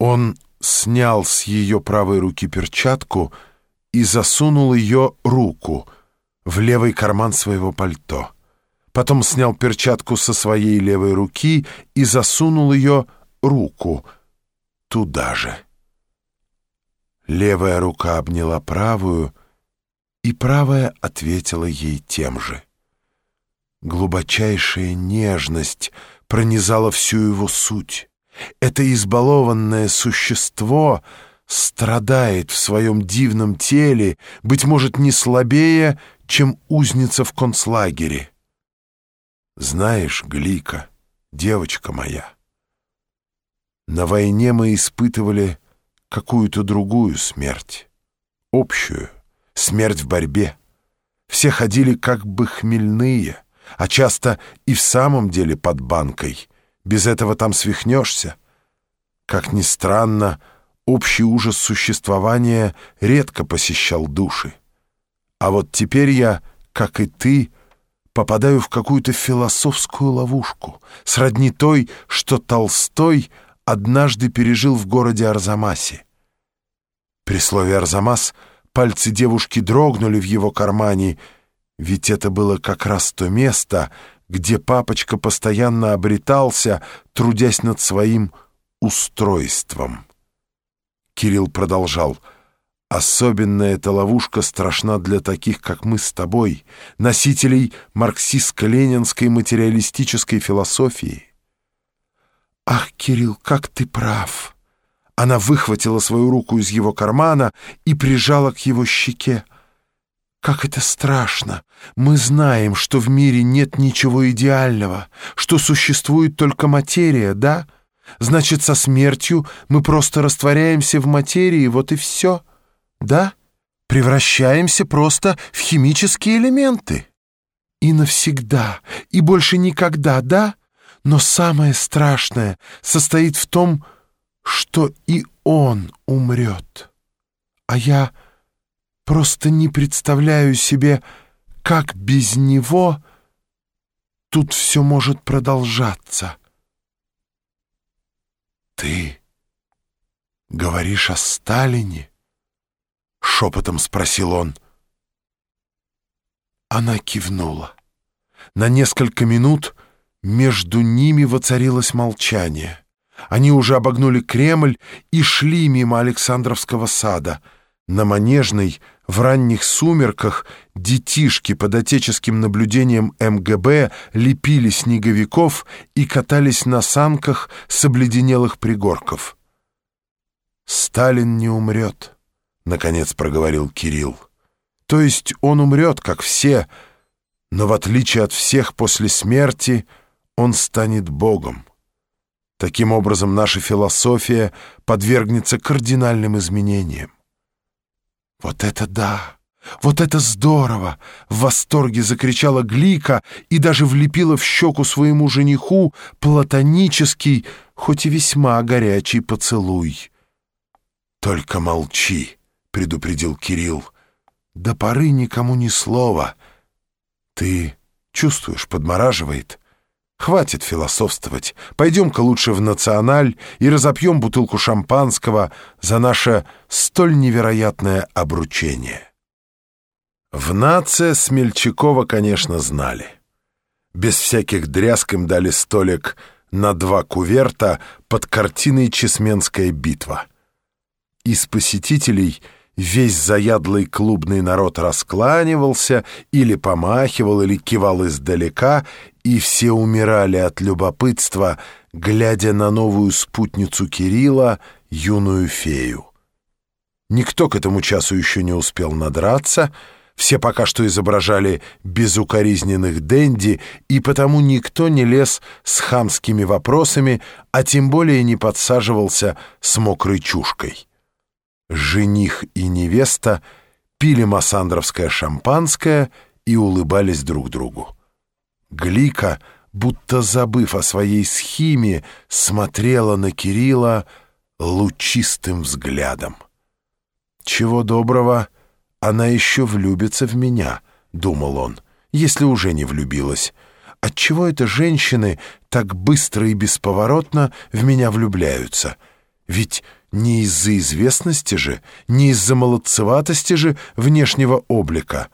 Он снял с ее правой руки перчатку и засунул ее руку в левый карман своего пальто. Потом снял перчатку со своей левой руки и засунул ее руку туда же. Левая рука обняла правую, и правая ответила ей тем же. Глубочайшая нежность пронизала всю его суть. Это избалованное существо страдает в своем дивном теле, быть может, не слабее, чем узница в концлагере. Знаешь, Глика, девочка моя, на войне мы испытывали какую-то другую смерть, общую, смерть в борьбе. Все ходили как бы хмельные, а часто и в самом деле под банкой — без этого там свихнешься. Как ни странно, общий ужас существования редко посещал души. А вот теперь я, как и ты, попадаю в какую-то философскую ловушку, сродни той, что Толстой однажды пережил в городе Арзамасе. При слове «Арзамас» пальцы девушки дрогнули в его кармане, ведь это было как раз то место, где папочка постоянно обретался, трудясь над своим устройством. Кирилл продолжал. «Особенно эта ловушка страшна для таких, как мы с тобой, носителей марксистско-ленинской материалистической философии». «Ах, Кирилл, как ты прав!» Она выхватила свою руку из его кармана и прижала к его щеке. Как это страшно! Мы знаем, что в мире нет ничего идеального, что существует только материя, да? Значит, со смертью мы просто растворяемся в материи, вот и все, да? Превращаемся просто в химические элементы. И навсегда, и больше никогда, да? Но самое страшное состоит в том, что и он умрет. А я Просто не представляю себе, как без него тут все может продолжаться. «Ты говоришь о Сталине?» — шепотом спросил он. Она кивнула. На несколько минут между ними воцарилось молчание. Они уже обогнули Кремль и шли мимо Александровского сада. На Манежной в ранних сумерках детишки под отеческим наблюдением МГБ лепили снеговиков и катались на санках с обледенелых пригорков. «Сталин не умрет», — наконец проговорил Кирилл. «То есть он умрет, как все, но в отличие от всех после смерти он станет Богом. Таким образом, наша философия подвергнется кардинальным изменениям. «Вот это да! Вот это здорово!» — в восторге закричала Глика и даже влепила в щеку своему жениху платонический, хоть и весьма горячий поцелуй. «Только молчи!» — предупредил Кирилл. «До поры никому ни слова. Ты чувствуешь, подмораживает?» Хватит философствовать. Пойдем-ка лучше в «Националь» и разопьем бутылку шампанского за наше столь невероятное обручение. В «Наце» Смельчакова, конечно, знали. Без всяких дрязг им дали столик на два куверта под картиной «Чесменская битва». Из посетителей — Весь заядлый клубный народ раскланивался или помахивал, или кивал издалека, и все умирали от любопытства, глядя на новую спутницу Кирилла, юную фею. Никто к этому часу еще не успел надраться, все пока что изображали безукоризненных денди, и потому никто не лез с хамскими вопросами, а тем более не подсаживался с мокрой чушкой жених и невеста пили массандровское шампанское и улыбались друг другу. Глика, будто забыв о своей схиме, смотрела на Кирилла лучистым взглядом. «Чего доброго, она еще влюбится в меня», — думал он, — «если уже не влюбилась. Отчего это женщины так быстро и бесповоротно в меня влюбляются?» Ведь не из-за известности же, не из-за молодцеватости же внешнего облика.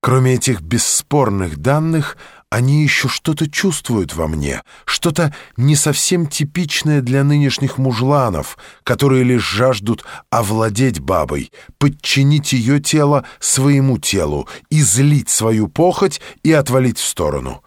Кроме этих бесспорных данных, они еще что-то чувствуют во мне, что-то не совсем типичное для нынешних мужланов, которые лишь жаждут овладеть бабой, подчинить ее тело своему телу, излить свою похоть и отвалить в сторону.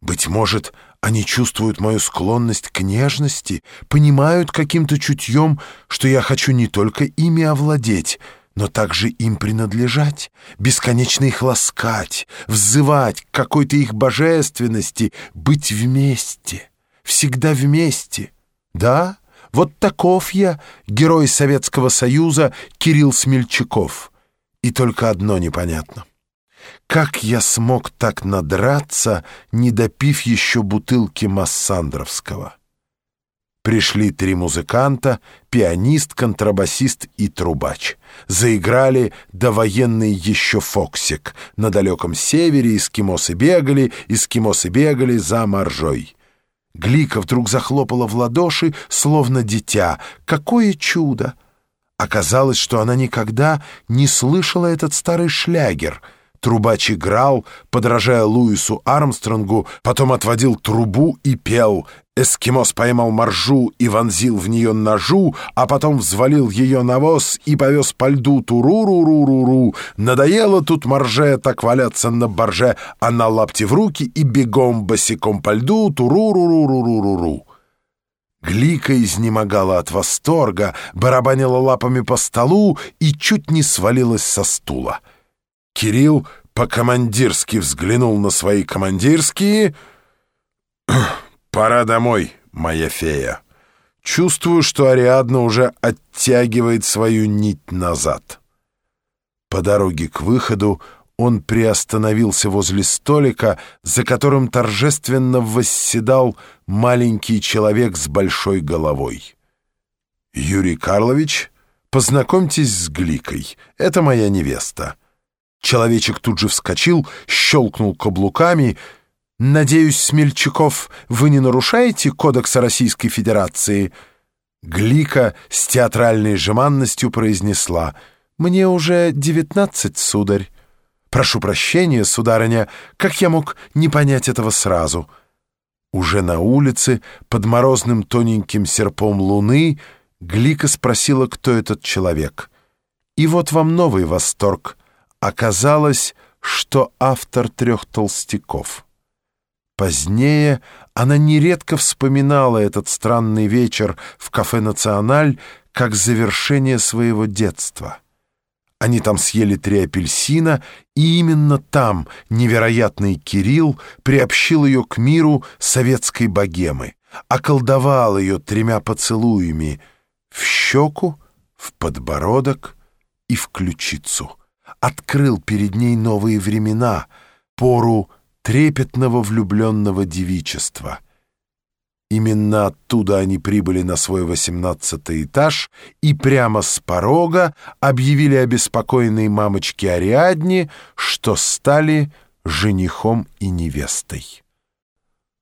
Быть может, они чувствуют мою склонность к нежности, понимают каким-то чутьем, что я хочу не только ими овладеть, но также им принадлежать, бесконечно их ласкать, взывать к какой-то их божественности, быть вместе, всегда вместе. Да, вот таков я, герой Советского Союза Кирилл Смельчаков. И только одно непонятно. Как я смог так надраться, не допив еще бутылки Массандровского? Пришли три музыканта, пианист, контрабасист и трубач. Заиграли довоенный еще фоксик. На далеком севере эскимосы бегали, эскимосы бегали за моржой. Глика вдруг захлопала в ладоши, словно дитя. Какое чудо! Оказалось, что она никогда не слышала этот старый шлягер — Трубач играл, подражая Луису Армстронгу, потом отводил трубу и пел. Эскимос поймал моржу и вонзил в нее ножу, а потом взвалил ее на воз и повез по льду туру-ру-ру-ру-ру. Надоело тут морже так валяться на борже, а на лапте в руки и бегом босиком по льду туру-ру-ру-ру-ру-ру. Глика изнемогала от восторга, барабанила лапами по столу и чуть не свалилась со стула. Кирилл по-командирски взглянул на свои командирские. «Пора домой, моя фея. Чувствую, что Ариадна уже оттягивает свою нить назад». По дороге к выходу он приостановился возле столика, за которым торжественно восседал маленький человек с большой головой. «Юрий Карлович, познакомьтесь с Гликой. Это моя невеста». Человечек тут же вскочил, щелкнул каблуками. «Надеюсь, Смельчаков, вы не нарушаете Кодекса Российской Федерации?» Глика с театральной жеманностью произнесла. «Мне уже девятнадцать, сударь». «Прошу прощения, сударыня, как я мог не понять этого сразу?» Уже на улице, под морозным тоненьким серпом луны, Глика спросила, кто этот человек. «И вот вам новый восторг». Оказалось, что автор трех толстяков. Позднее она нередко вспоминала этот странный вечер в кафе «Националь» как завершение своего детства. Они там съели три апельсина, и именно там невероятный Кирилл приобщил ее к миру советской богемы, околдовал ее тремя поцелуями в щеку, в подбородок и в ключицу открыл перед ней новые времена, пору трепетного влюбленного девичества. Именно оттуда они прибыли на свой восемнадцатый этаж и прямо с порога объявили обеспокоенной мамочке Ариадне, что стали женихом и невестой.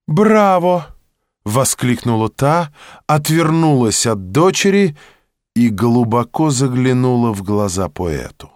«Браво!» — воскликнула та, отвернулась от дочери и глубоко заглянула в глаза поэту.